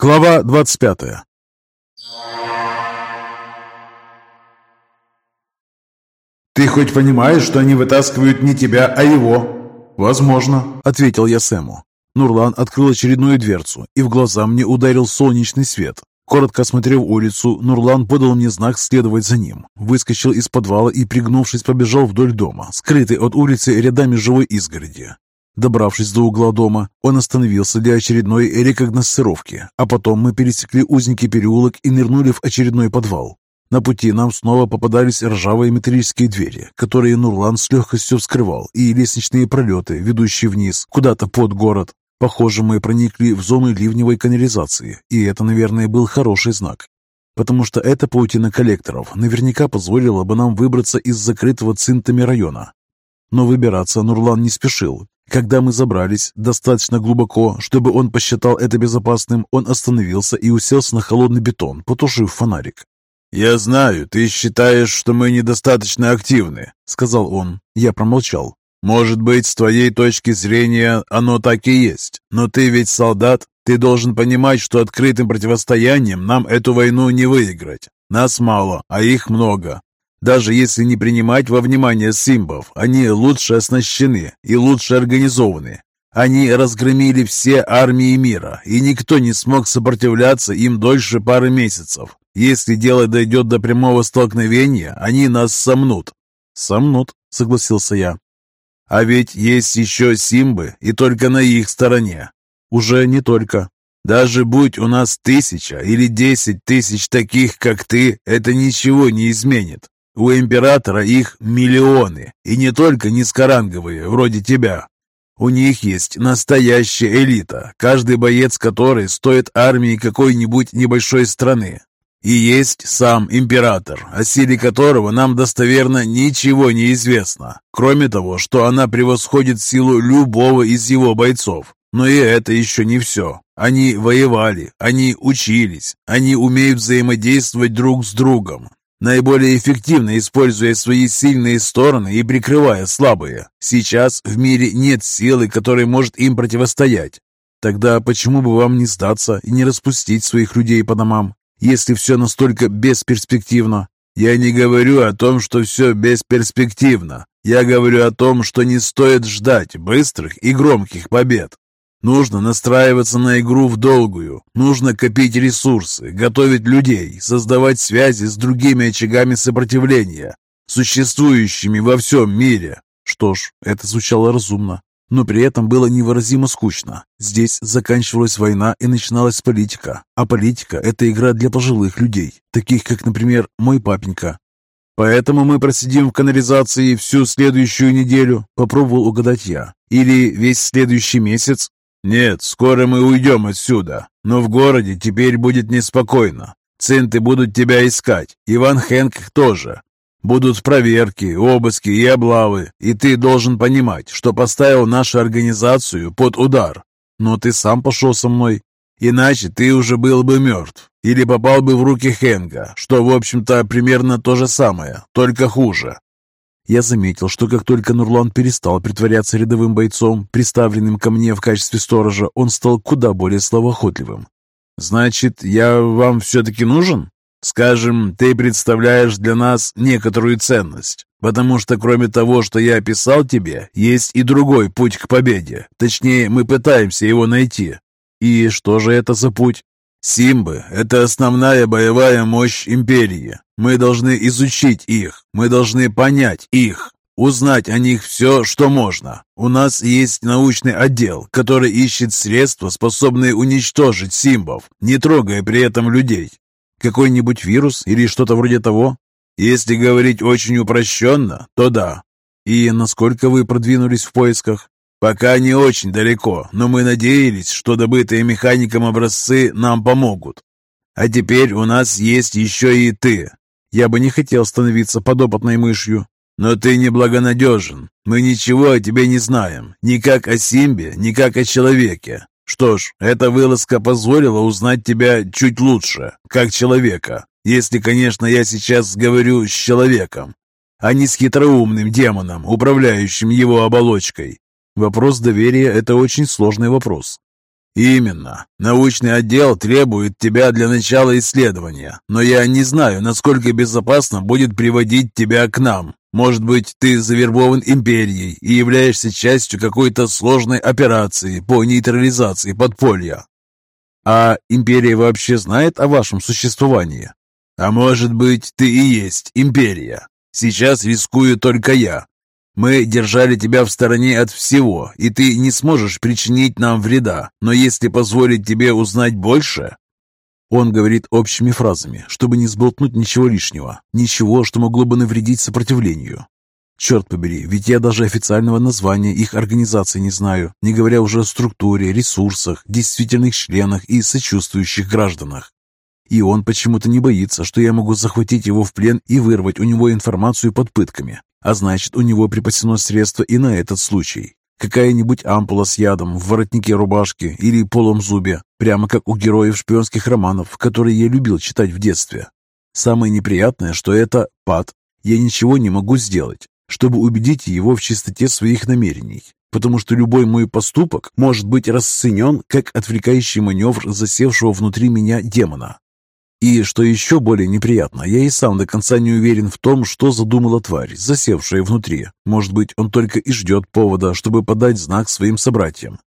Глава 25 «Ты хоть понимаешь, что они вытаскивают не тебя, а его?» «Возможно», — ответил я Сэму. Нурлан открыл очередную дверцу, и в глаза мне ударил солнечный свет. Коротко осмотрев улицу, Нурлан подал мне знак следовать за ним. Выскочил из подвала и, пригнувшись, побежал вдоль дома, скрытый от улицы рядами живой изгороди. Добравшись до угла дома, он остановился для очередной рекогносцировки, а потом мы пересекли узенький переулок и нырнули в очередной подвал. На пути нам снова попадались ржавые металлические двери, которые Нурлан с легкостью вскрывал, и лестничные пролеты, ведущие вниз, куда-то под город. Похоже, мы проникли в зону ливневой канализации, и это, наверное, был хороший знак. Потому что эта паутина коллекторов наверняка позволила бы нам выбраться из закрытого цинтами района. Но выбираться Нурлан не спешил. Когда мы забрались достаточно глубоко, чтобы он посчитал это безопасным, он остановился и уселся на холодный бетон, потушив фонарик. «Я знаю, ты считаешь, что мы недостаточно активны», — сказал он. Я промолчал. Может быть, с твоей точки зрения оно так и есть, но ты ведь солдат, ты должен понимать, что открытым противостоянием нам эту войну не выиграть. Нас мало, а их много. Даже если не принимать во внимание симбов, они лучше оснащены и лучше организованы. Они разгромили все армии мира, и никто не смог сопротивляться им дольше пары месяцев. Если дело дойдет до прямого столкновения, они нас сомнут. «Сомнут», — согласился я. А ведь есть еще симбы, и только на их стороне. Уже не только. Даже будь у нас тысяча или десять тысяч таких, как ты, это ничего не изменит. У императора их миллионы, и не только низкоранговые, вроде тебя. У них есть настоящая элита, каждый боец которой стоит армии какой-нибудь небольшой страны. И есть сам император, о силе которого нам достоверно ничего не известно, кроме того, что она превосходит силу любого из его бойцов. Но и это еще не все. Они воевали, они учились, они умеют взаимодействовать друг с другом, наиболее эффективно используя свои сильные стороны и прикрывая слабые. Сейчас в мире нет силы, которая может им противостоять. Тогда почему бы вам не сдаться и не распустить своих людей по домам? если все настолько бесперспективно? Я не говорю о том, что все бесперспективно. Я говорю о том, что не стоит ждать быстрых и громких побед. Нужно настраиваться на игру в долгую. Нужно копить ресурсы, готовить людей, создавать связи с другими очагами сопротивления, существующими во всем мире. Что ж, это звучало разумно но при этом было невыразимо скучно. Здесь заканчивалась война и начиналась политика, а политика – это игра для пожилых людей, таких как, например, мой папенька. Поэтому мы просидим в канализации всю следующую неделю, попробовал угадать я. Или весь следующий месяц? Нет, скоро мы уйдем отсюда, но в городе теперь будет неспокойно. Центы будут тебя искать, Иван Хэнк тоже. Будут проверки, обыски и облавы, и ты должен понимать, что поставил нашу организацию под удар. Но ты сам пошел со мной. Иначе ты уже был бы мертв или попал бы в руки Хенга, что, в общем-то, примерно то же самое, только хуже. Я заметил, что как только Нурлан перестал притворяться рядовым бойцом, приставленным ко мне в качестве сторожа, он стал куда более словоохотливым. «Значит, я вам все-таки нужен?» Скажем, ты представляешь для нас некоторую ценность, потому что кроме того, что я описал тебе, есть и другой путь к победе. Точнее, мы пытаемся его найти. И что же это за путь? Симбы – это основная боевая мощь Империи. Мы должны изучить их, мы должны понять их, узнать о них все, что можно. У нас есть научный отдел, который ищет средства, способные уничтожить симбов, не трогая при этом людей. Какой-нибудь вирус или что-то вроде того? Если говорить очень упрощенно, то да. И насколько вы продвинулись в поисках? Пока не очень далеко, но мы надеялись, что добытые механиком образцы нам помогут. А теперь у нас есть еще и ты. Я бы не хотел становиться подопытной мышью. Но ты неблагонадежен. Мы ничего о тебе не знаем. Ни как о Симбе, ни как о человеке. Что ж, эта вылазка позволила узнать тебя чуть лучше, как человека. Если, конечно, я сейчас говорю с человеком, а не с хитроумным демоном, управляющим его оболочкой. Вопрос доверия – это очень сложный вопрос. «Именно. Научный отдел требует тебя для начала исследования, но я не знаю, насколько безопасно будет приводить тебя к нам. Может быть, ты завербован империей и являешься частью какой-то сложной операции по нейтрализации подполья. А империя вообще знает о вашем существовании? А может быть, ты и есть империя? Сейчас рискую только я, мы держали тебя в стороне от всего, и ты не сможешь причинить нам вреда. Но если позволить тебе узнать больше...» Он говорит общими фразами, чтобы не сболтнуть ничего лишнего, ничего, что могло бы навредить сопротивлению. Черт побери, ведь я даже официального названия их организации не знаю, не говоря уже о структуре, ресурсах, действительных членах и сочувствующих гражданах. И он почему-то не боится, что я могу захватить его в плен и вырвать у него информацию под пытками. А значит, у него припасено средство и на этот случай. Какая-нибудь ампула с ядом в воротнике рубашки или полом зубе, прямо как у героев шпионских романов, которые я любил читать в детстве. Самое неприятное, что это пад. Я ничего не могу сделать, чтобы убедить его в чистоте своих намерений, потому что любой мой поступок может быть расценен как отвлекающий маневр засевшего внутри меня демона. И, что еще более неприятно, я и сам до конца не уверен в том, что задумала тварь, засевшая внутри. Может быть, он только и ждет повода, чтобы подать знак своим собратьям.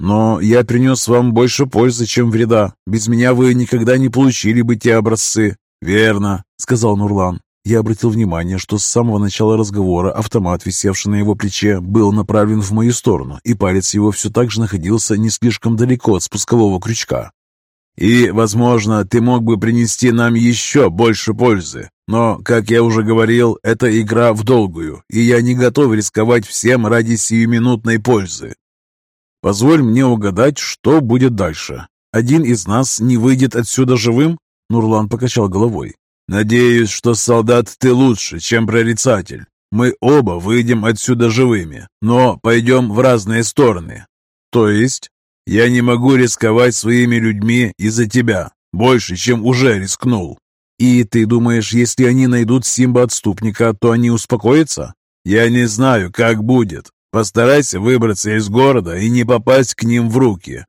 Но я принес вам больше пользы, чем вреда. Без меня вы никогда не получили бы те образцы. Верно, сказал Нурлан. Я обратил внимание, что с самого начала разговора автомат, висевший на его плече, был направлен в мою сторону, и палец его все так же находился не слишком далеко от спускового крючка. И, возможно, ты мог бы принести нам еще больше пользы. Но, как я уже говорил, это игра в долгую, и я не готов рисковать всем ради сиюминутной пользы. Позволь мне угадать, что будет дальше. Один из нас не выйдет отсюда живым? Нурлан покачал головой. Надеюсь, что солдат ты лучше, чем прорицатель. Мы оба выйдем отсюда живыми, но пойдем в разные стороны. То есть? Я не могу рисковать своими людьми из-за тебя, больше, чем уже рискнул. И ты думаешь, если они найдут Симба-отступника, то они успокоятся? Я не знаю, как будет. Постарайся выбраться из города и не попасть к ним в руки.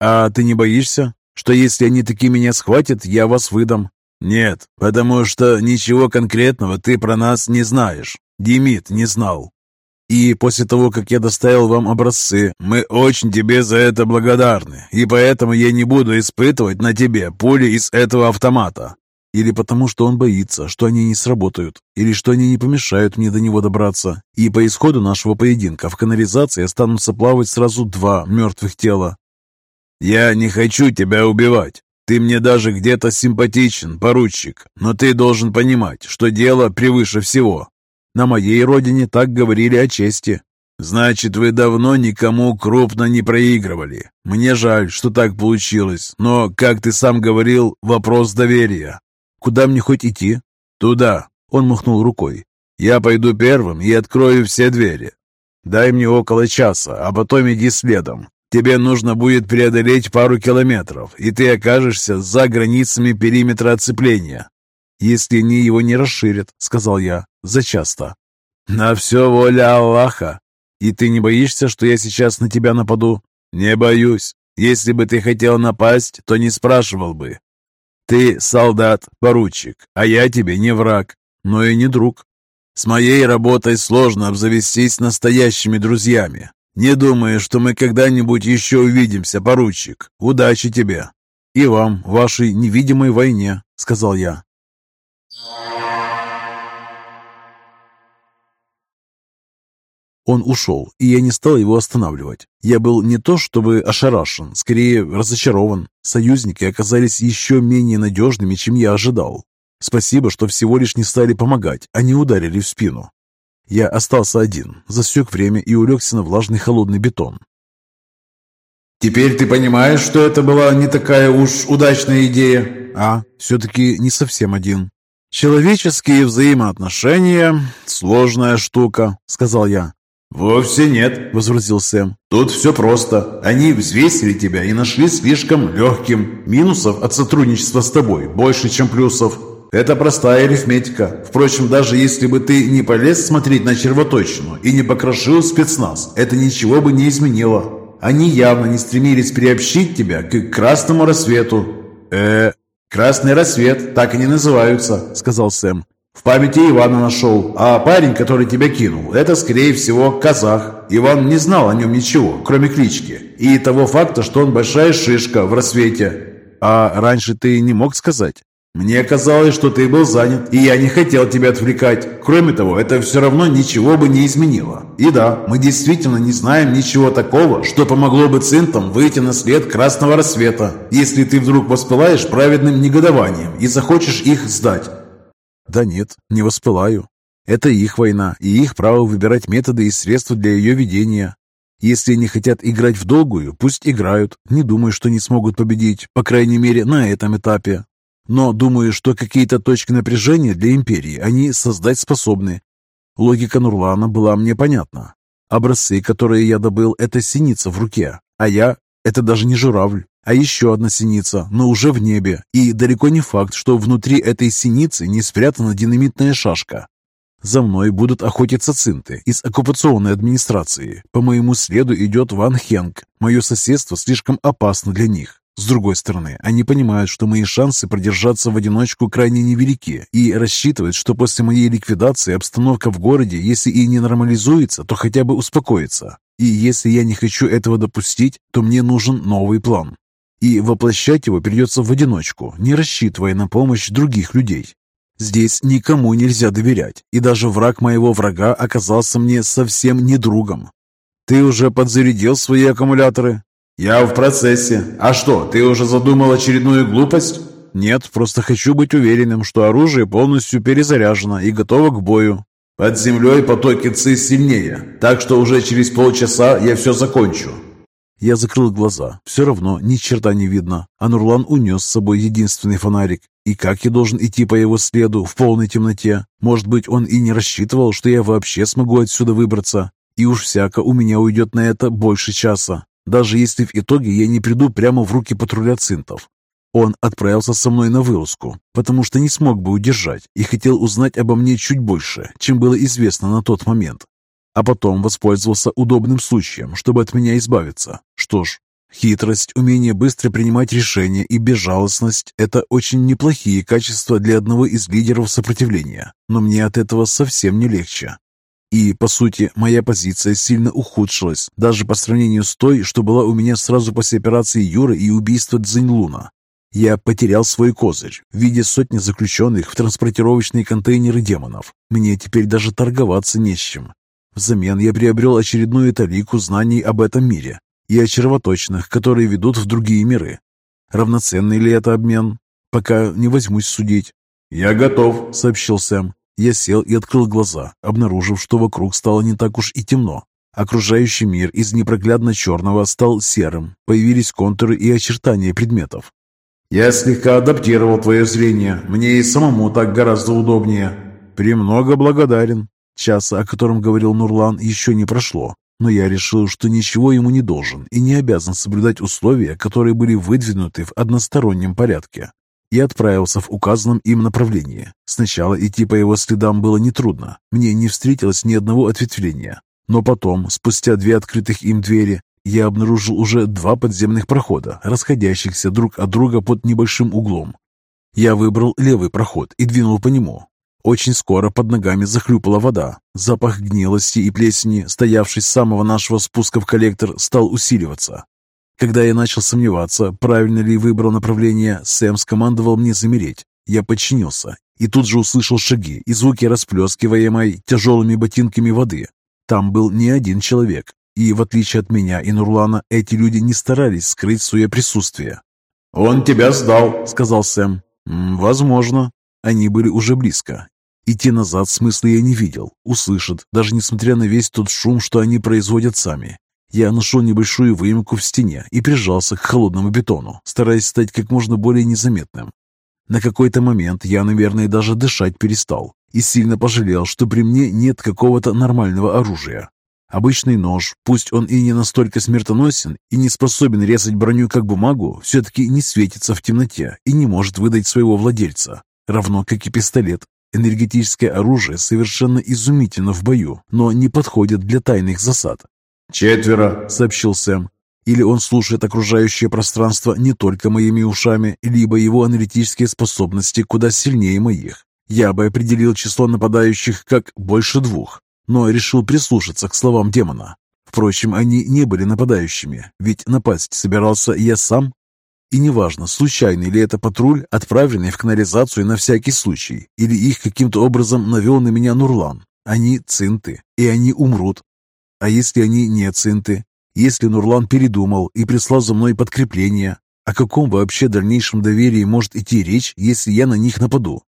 А ты не боишься, что если они таки меня схватят, я вас выдам? Нет, потому что ничего конкретного ты про нас не знаешь. Демид не знал. И после того, как я доставил вам образцы, мы очень тебе за это благодарны, и поэтому я не буду испытывать на тебе пули из этого автомата. Или потому, что он боится, что они не сработают, или что они не помешают мне до него добраться. И по исходу нашего поединка в канализации останутся плавать сразу два мертвых тела. Я не хочу тебя убивать. Ты мне даже где-то симпатичен, поручик, но ты должен понимать, что дело превыше всего. На моей родине так говорили о чести. Значит, вы давно никому крупно не проигрывали. Мне жаль, что так получилось, но, как ты сам говорил, вопрос доверия. Куда мне хоть идти? Туда. Он махнул рукой. Я пойду первым и открою все двери. Дай мне около часа, а потом иди следом. Тебе нужно будет преодолеть пару километров, и ты окажешься за границами периметра оцепления. «Если они его не расширят», — сказал я, — «зачасто». «На все воля Аллаха. И ты не боишься, что я сейчас на тебя нападу?» «Не боюсь. Если бы ты хотел напасть, то не спрашивал бы. Ты солдат, поручик, а я тебе не враг, но и не друг. С моей работой сложно обзавестись настоящими друзьями. Не думаю, что мы когда-нибудь еще увидимся, поручик. Удачи тебе!» «И вам, вашей невидимой войне», — сказал я. Он ушел, и я не стал его останавливать. Я был не то чтобы ошарашен, скорее разочарован. Союзники оказались еще менее надежными, чем я ожидал. Спасибо, что всего лишь не стали помогать, а не ударили в спину. Я остался один, засек время и улегся на влажный холодный бетон. «Теперь ты понимаешь, что это была не такая уж удачная идея?» «А, все-таки не совсем один». «Человеческие взаимоотношения – сложная штука», – сказал я. «Вовсе нет», — возразил Сэм. «Тут все просто. Они взвесили тебя и нашли слишком легким. Минусов от сотрудничества с тобой больше, чем плюсов. Это простая арифметика. Впрочем, даже если бы ты не полез смотреть на червоточину и не покрошил спецназ, это ничего бы не изменило. Они явно не стремились приобщить тебя к красному рассвету». «Э, «Красный рассвет, так и не называются», — сказал Сэм. «В памяти Ивана нашел, а парень, который тебя кинул, это, скорее всего, казах. Иван не знал о нем ничего, кроме клички, и того факта, что он большая шишка в рассвете». «А раньше ты не мог сказать?» «Мне казалось, что ты был занят, и я не хотел тебя отвлекать. Кроме того, это все равно ничего бы не изменило. И да, мы действительно не знаем ничего такого, что помогло бы цинтам выйти на след красного рассвета, если ты вдруг воспылаешь праведным негодованием и захочешь их сдать». «Да нет, не воспылаю. Это их война, и их право выбирать методы и средства для ее ведения. Если они хотят играть в долгую, пусть играют. Не думаю, что не смогут победить, по крайней мере, на этом этапе. Но думаю, что какие-то точки напряжения для империи они создать способны. Логика Нурлана была мне понятна. Образцы, которые я добыл, это синица в руке, а я – это даже не журавль, а еще одна синица, но уже в небе. И далеко не факт, что внутри этой синицы не спрятана динамитная шашка. За мной будут охотиться цинты из оккупационной администрации. По моему следу идет Ван Хенг. Мое соседство слишком опасно для них. С другой стороны, они понимают, что мои шансы продержаться в одиночку крайне невелики и рассчитывают, что после моей ликвидации обстановка в городе, если и не нормализуется, то хотя бы успокоится. И если я не хочу этого допустить, то мне нужен новый план. И воплощать его придется в одиночку, не рассчитывая на помощь других людей. Здесь никому нельзя доверять, и даже враг моего врага оказался мне совсем не другом. «Ты уже подзарядил свои аккумуляторы?» «Я в процессе. А что, ты уже задумал очередную глупость?» «Нет, просто хочу быть уверенным, что оружие полностью перезаряжено и готово к бою». «Под землей потоки ЦИ сильнее, так что уже через полчаса я все закончу». Я закрыл глаза. Все равно ни черта не видно. А Нурлан унес с собой единственный фонарик. И как я должен идти по его следу в полной темноте? Может быть, он и не рассчитывал, что я вообще смогу отсюда выбраться? И уж всяко у меня уйдет на это больше часа даже если в итоге я не приду прямо в руки патруля цинтов. Он отправился со мной на вылазку, потому что не смог бы удержать и хотел узнать обо мне чуть больше, чем было известно на тот момент. А потом воспользовался удобным случаем, чтобы от меня избавиться. Что ж, хитрость, умение быстро принимать решения и безжалостность – это очень неплохие качества для одного из лидеров сопротивления, но мне от этого совсем не легче. И, по сути, моя позиция сильно ухудшилась, даже по сравнению с той, что была у меня сразу после операции Юры и убийства Цзиньлуна. Я потерял свой козырь в виде сотни заключенных в транспортировочные контейнеры демонов. Мне теперь даже торговаться не с чем. Взамен я приобрел очередную талику знаний об этом мире и о червоточных, которые ведут в другие миры. Равноценный ли это обмен? Пока не возьмусь судить. «Я готов», — сообщил Сэм. Я сел и открыл глаза, обнаружив, что вокруг стало не так уж и темно. Окружающий мир из непроглядно черного стал серым, появились контуры и очертания предметов. «Я слегка адаптировал твое зрение, мне и самому так гораздо удобнее». «Премного благодарен». Часа, о котором говорил Нурлан, еще не прошло, но я решил, что ничего ему не должен и не обязан соблюдать условия, которые были выдвинуты в одностороннем порядке и отправился в указанном им направлении. Сначала идти по его следам было нетрудно, мне не встретилось ни одного ответвления. Но потом, спустя две открытых им двери, я обнаружил уже два подземных прохода, расходящихся друг от друга под небольшим углом. Я выбрал левый проход и двинул по нему. Очень скоро под ногами захлюпала вода. Запах гнилости и плесени, стоявший с самого нашего спуска в коллектор, стал усиливаться. Когда я начал сомневаться, правильно ли выбрал направление, Сэм скомандовал мне замереть. Я подчинился и тут же услышал шаги и звуки расплескиваемой тяжелыми ботинками воды. Там был не один человек, и в отличие от меня и Нурлана, эти люди не старались скрыть свое присутствие. «Он тебя сдал», — сказал Сэм. «Возможно». Они были уже близко. Идти назад смысла я не видел. Услышат, даже несмотря на весь тот шум, что они производят сами. Я нашел небольшую выемку в стене и прижался к холодному бетону, стараясь стать как можно более незаметным. На какой-то момент я, наверное, даже дышать перестал и сильно пожалел, что при мне нет какого-то нормального оружия. Обычный нож, пусть он и не настолько смертоносен и не способен резать броню как бумагу, все-таки не светится в темноте и не может выдать своего владельца. Равно как и пистолет. Энергетическое оружие совершенно изумительно в бою, но не подходит для тайных засад. «Четверо», — сообщил Сэм. Или он слушает окружающее пространство не только моими ушами, либо его аналитические способности куда сильнее моих. Я бы определил число нападающих как больше двух, но решил прислушаться к словам демона. Впрочем, они не были нападающими, ведь напасть собирался я сам. И неважно, случайный ли это патруль, отправленный в канализацию на всякий случай, или их каким-то образом навел на меня Нурлан. Они цинты, и они умрут. А если они не цинты? Если Нурлан передумал и прислал за мной подкрепление, о каком вообще дальнейшем доверии может идти речь, если я на них нападу?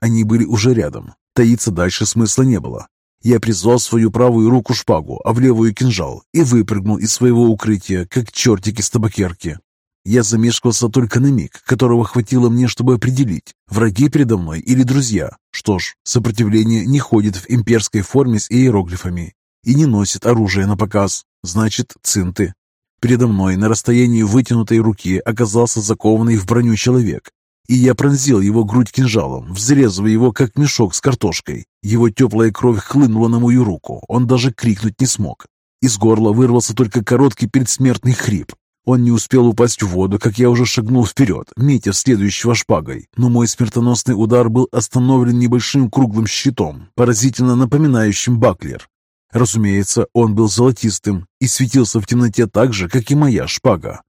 Они были уже рядом. Таиться дальше смысла не было. Я призвал свою правую руку шпагу, а в левую кинжал, и выпрыгнул из своего укрытия, как чертик из табакерки. Я замешкался только на миг, которого хватило мне, чтобы определить, враги передо мной или друзья. Что ж, сопротивление не ходит в имперской форме с иероглифами и не носит оружие на показ, значит, цинты. Передо мной на расстоянии вытянутой руки оказался закованный в броню человек, и я пронзил его грудь кинжалом, взрезав его, как мешок с картошкой. Его теплая кровь хлынула на мою руку, он даже крикнуть не смог. Из горла вырвался только короткий предсмертный хрип. Он не успел упасть в воду, как я уже шагнул вперед, метя следующего шпагой, но мой смертоносный удар был остановлен небольшим круглым щитом, поразительно напоминающим баклер. Разумеется, он был золотистым и светился в темноте так же, как и моя шпага.